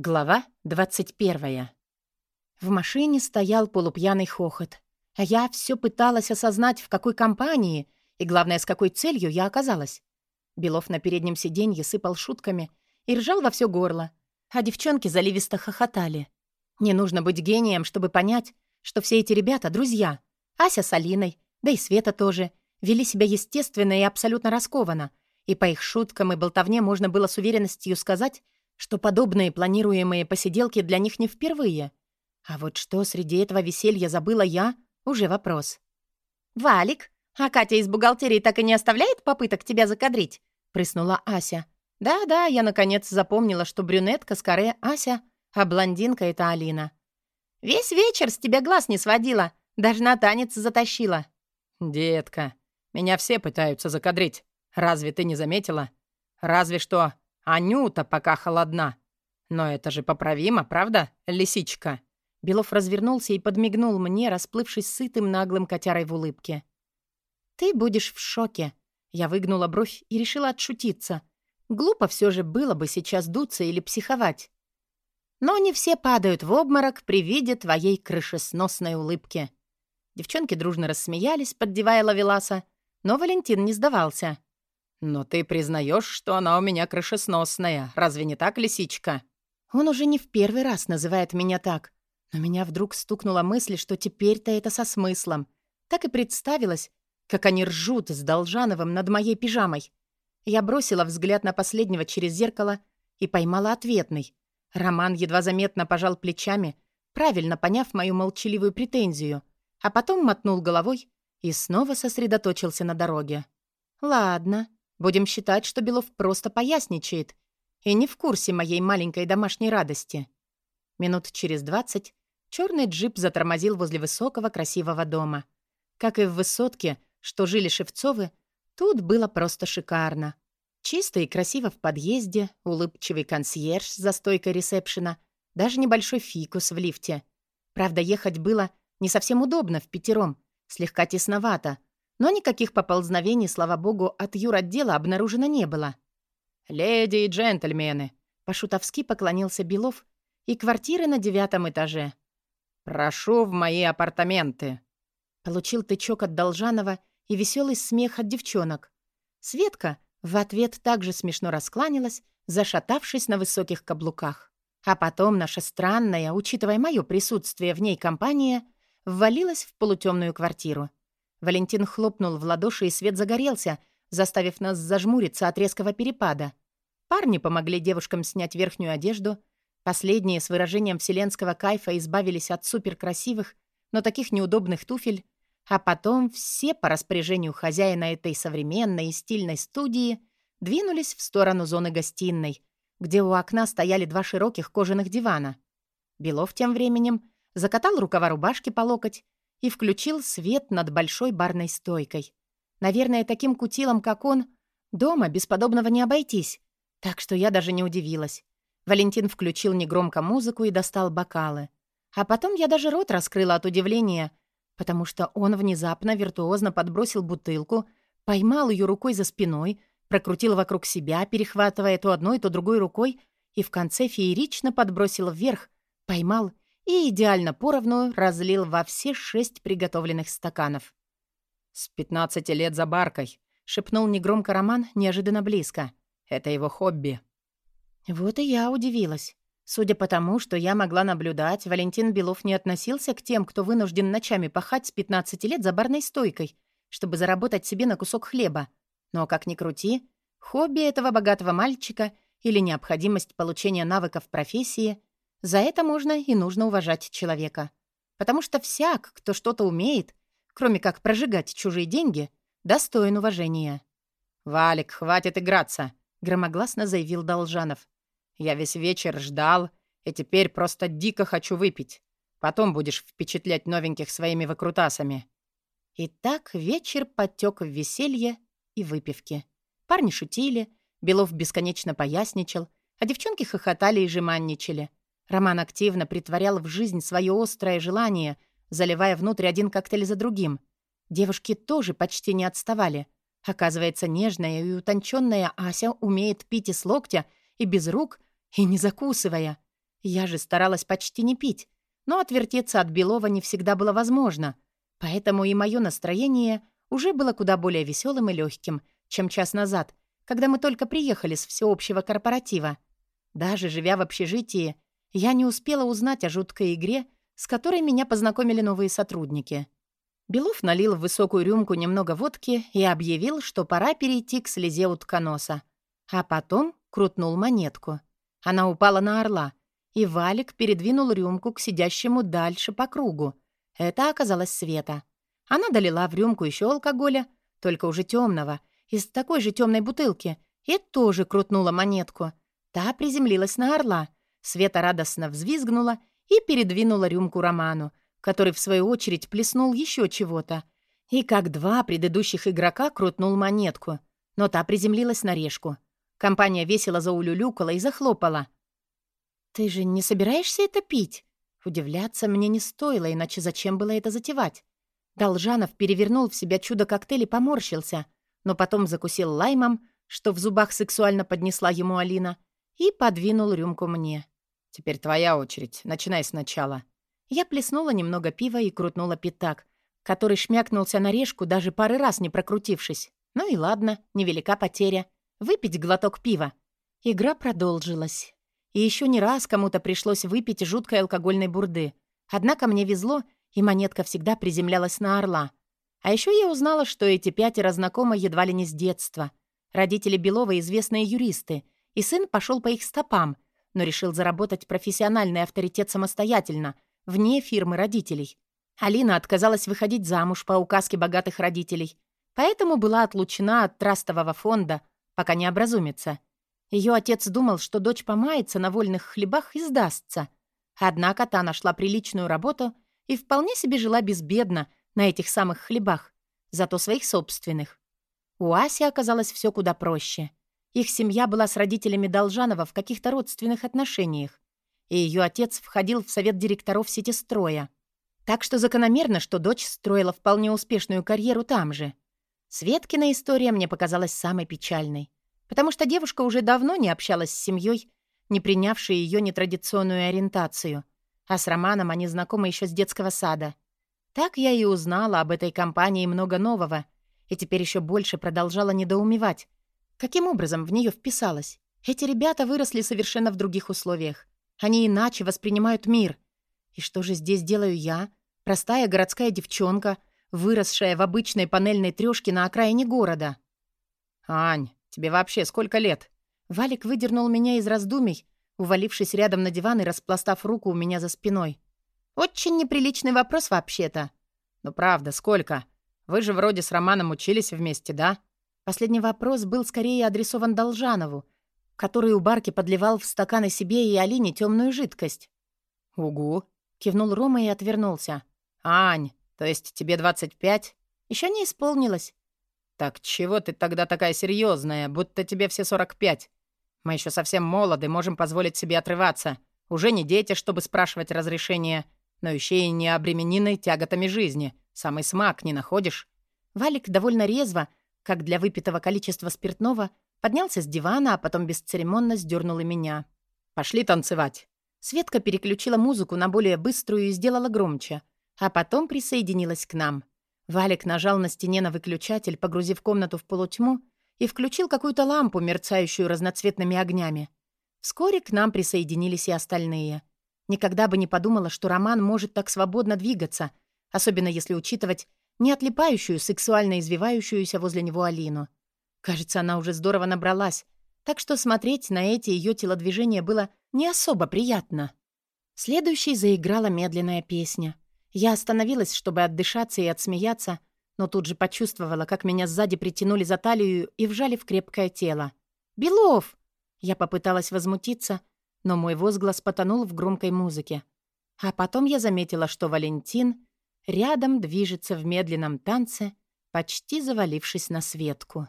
Глава 21. В машине стоял полупьяный хохот, а я все пыталась осознать, в какой компании и, главное, с какой целью я оказалась. Белов на переднем сиденье сыпал шутками и ржал во все горло, а девчонки заливисто хохотали. Не нужно быть гением, чтобы понять, что все эти ребята — друзья. Ася с Алиной, да и Света тоже, вели себя естественно и абсолютно раскованно, и по их шуткам и болтовне можно было с уверенностью сказать — что подобные планируемые посиделки для них не впервые. А вот что среди этого веселья забыла я, уже вопрос. «Валик, а Катя из бухгалтерии так и не оставляет попыток тебя закадрить?» — прыснула Ася. «Да-да, я наконец запомнила, что брюнетка скорее Ася, а блондинка — это Алина. Весь вечер с тебя глаз не сводила, даже на танец затащила». «Детка, меня все пытаются закадрить. Разве ты не заметила? Разве что Анюта пока холодна. Но это же поправимо, правда, лисичка?» Белов развернулся и подмигнул мне, расплывшись сытым наглым котярой в улыбке. «Ты будешь в шоке». Я выгнула бровь и решила отшутиться. Глупо все же было бы сейчас дуться или психовать. Но не все падают в обморок при виде твоей крышесносной улыбки. Девчонки дружно рассмеялись, поддевая лавеласа, но Валентин не сдавался. «Но ты признаешь, что она у меня крышесносная, разве не так, лисичка?» Он уже не в первый раз называет меня так, но меня вдруг стукнула мысль, что теперь-то это со смыслом. Так и представилось, как они ржут с Должановым над моей пижамой. Я бросила взгляд на последнего через зеркало и поймала ответный. Роман едва заметно пожал плечами, правильно поняв мою молчаливую претензию, а потом мотнул головой и снова сосредоточился на дороге. «Ладно, Будем считать, что Белов просто поясничает и не в курсе моей маленькой домашней радости. Минут через двадцать черный джип затормозил возле высокого красивого дома. Как и в высотке, что жили Шевцовы, тут было просто шикарно. Чисто и красиво в подъезде, улыбчивый консьерж за стойкой ресепшена, даже небольшой фикус в лифте. Правда, ехать было не совсем удобно в пятером, слегка тесновато — но никаких поползновений, слава богу, от юротдела обнаружено не было. «Леди и джентльмены!» — по-шутовски поклонился Белов и квартиры на девятом этаже. «Прошу в мои апартаменты!» Получил тычок от Должанова и веселый смех от девчонок. Светка в ответ также смешно раскланялась, зашатавшись на высоких каблуках. А потом наша странная, учитывая мое присутствие в ней компания, ввалилась в полутемную квартиру. Валентин хлопнул в ладоши, и свет загорелся, заставив нас зажмуриться от резкого перепада. Парни помогли девушкам снять верхнюю одежду. Последние с выражением вселенского кайфа избавились от суперкрасивых, но таких неудобных туфель, а потом все по распоряжению хозяина этой современной и стильной студии двинулись в сторону зоны гостиной, где у окна стояли два широких кожаных дивана. Белов тем временем закатал рукава рубашки по локоть и включил свет над большой барной стойкой. Наверное, таким кутилом, как он, дома без подобного не обойтись. Так что я даже не удивилась. Валентин включил негромко музыку и достал бокалы. А потом я даже рот раскрыла от удивления, потому что он внезапно виртуозно подбросил бутылку, поймал ее рукой за спиной, прокрутил вокруг себя, перехватывая то одной, то другой рукой, и в конце феерично подбросил вверх, поймал и идеально поровну разлил во все шесть приготовленных стаканов. «С пятнадцати лет за баркой», — шепнул негромко Роман неожиданно близко. «Это его хобби». Вот и я удивилась. Судя по тому, что я могла наблюдать, Валентин Белов не относился к тем, кто вынужден ночами пахать с 15 лет за барной стойкой, чтобы заработать себе на кусок хлеба. Но, как ни крути, хобби этого богатого мальчика или необходимость получения навыков профессии за это можно и нужно уважать человека. Потому что всяк, кто что-то умеет, кроме как прожигать чужие деньги, достоин уважения. «Валик, хватит играться», — громогласно заявил Должанов. «Я весь вечер ждал, и теперь просто дико хочу выпить. Потом будешь впечатлять новеньких своими выкрутасами». И так вечер потек в веселье и выпивке. Парни шутили, Белов бесконечно поясничал, а девчонки хохотали и жеманничали — Роман активно притворял в жизнь свое острое желание, заливая внутрь один коктейль за другим. Девушки тоже почти не отставали. Оказывается, нежная и утонченная Ася умеет пить и с локтя, и без рук, и не закусывая. Я же старалась почти не пить, но отвертеться от Белова не всегда было возможно, поэтому и мое настроение уже было куда более веселым и легким, чем час назад, когда мы только приехали с всеобщего корпоратива. Даже живя в общежитии, я не успела узнать о жуткой игре, с которой меня познакомили новые сотрудники. Белов налил в высокую рюмку немного водки и объявил, что пора перейти к слезе утконоса. А потом крутнул монетку. Она упала на орла, и Валик передвинул рюмку к сидящему дальше по кругу. Это оказалась Света. Она долила в рюмку еще алкоголя, только уже темного, из такой же темной бутылки, и тоже крутнула монетку. Та приземлилась на орла. Света радостно взвизгнула и передвинула рюмку Роману, который, в свою очередь, плеснул еще чего-то. И как два предыдущих игрока крутнул монетку, но та приземлилась на решку. Компания весело заулюлюкала и захлопала. «Ты же не собираешься это пить?» Удивляться мне не стоило, иначе зачем было это затевать? Должанов перевернул в себя чудо-коктейль и поморщился, но потом закусил лаймом, что в зубах сексуально поднесла ему Алина, и подвинул рюмку мне. «Теперь твоя очередь. Начинай сначала». Я плеснула немного пива и крутнула пятак, который шмякнулся на решку, даже пары раз не прокрутившись. Ну и ладно, невелика потеря. Выпить глоток пива. Игра продолжилась. И еще не раз кому-то пришлось выпить жуткой алкогольной бурды. Однако мне везло, и монетка всегда приземлялась на орла. А еще я узнала, что эти пятеро знакомы едва ли не с детства. Родители Белова — известные юристы, и сын пошел по их стопам, но решил заработать профессиональный авторитет самостоятельно — вне фирмы родителей. Алина отказалась выходить замуж по указке богатых родителей, поэтому была отлучена от трастового фонда, пока не образумится. Ее отец думал, что дочь помается на вольных хлебах и сдастся. Однако та нашла приличную работу и вполне себе жила безбедно на этих самых хлебах, зато своих собственных. У Аси оказалось все куда проще. Их семья была с родителями Должанова в каких-то родственных отношениях и ее отец входил в совет директоров сетистроя. Так что закономерно, что дочь строила вполне успешную карьеру там же. Светкина история мне показалась самой печальной, потому что девушка уже давно не общалась с семьей, не принявшей ее нетрадиционную ориентацию, а с Романом они знакомы еще с детского сада. Так я и узнала об этой компании много нового, и теперь еще больше продолжала недоумевать, каким образом в нее вписалась. Эти ребята выросли совершенно в других условиях. Они иначе воспринимают мир. И что же здесь делаю я, простая городская девчонка, выросшая в обычной панельной трёшке на окраине города? «Ань, тебе вообще сколько лет?» Валик выдернул меня из раздумий, увалившись рядом на диван и распластав руку у меня за спиной. «Очень неприличный вопрос вообще-то». «Ну правда, сколько? Вы же вроде с Романом учились вместе, да?» Последний вопрос был скорее адресован Должанову, который у барки подливал в стаканы себе и Алине темную жидкость. «Угу», — кивнул Рома и отвернулся. «Ань, то есть тебе 25?» Еще не исполнилось». «Так чего ты тогда такая серьезная, будто тебе все 45? Мы еще совсем молоды, можем позволить себе отрываться. Уже не дети, чтобы спрашивать разрешения, но еще и не обременены тяготами жизни. Самый смак не находишь?» Валик довольно резво, как для выпитого количества спиртного, Поднялся с дивана, а потом бесцеремонно сдернул и меня. «Пошли танцевать». Светка переключила музыку на более быструю и сделала громче, а потом присоединилась к нам. Валик нажал на стене на выключатель, погрузив комнату в полутьму, и включил какую-то лампу, мерцающую разноцветными огнями. Вскоре к нам присоединились и остальные. Никогда бы не подумала, что Роман может так свободно двигаться, особенно если учитывать не отлипающую, сексуально извивающуюся возле него Алину. Кажется, она уже здорово набралась, так что смотреть на эти ее телодвижения было не особо приятно. Следующей заиграла медленная песня. Я остановилась, чтобы отдышаться и отсмеяться, но тут же почувствовала, как меня сзади притянули за талию и вжали в крепкое тело. «Белов!» Я попыталась возмутиться, но мой возглас потонул в громкой музыке. А потом я заметила, что Валентин рядом движется в медленном танце, почти завалившись на Светку.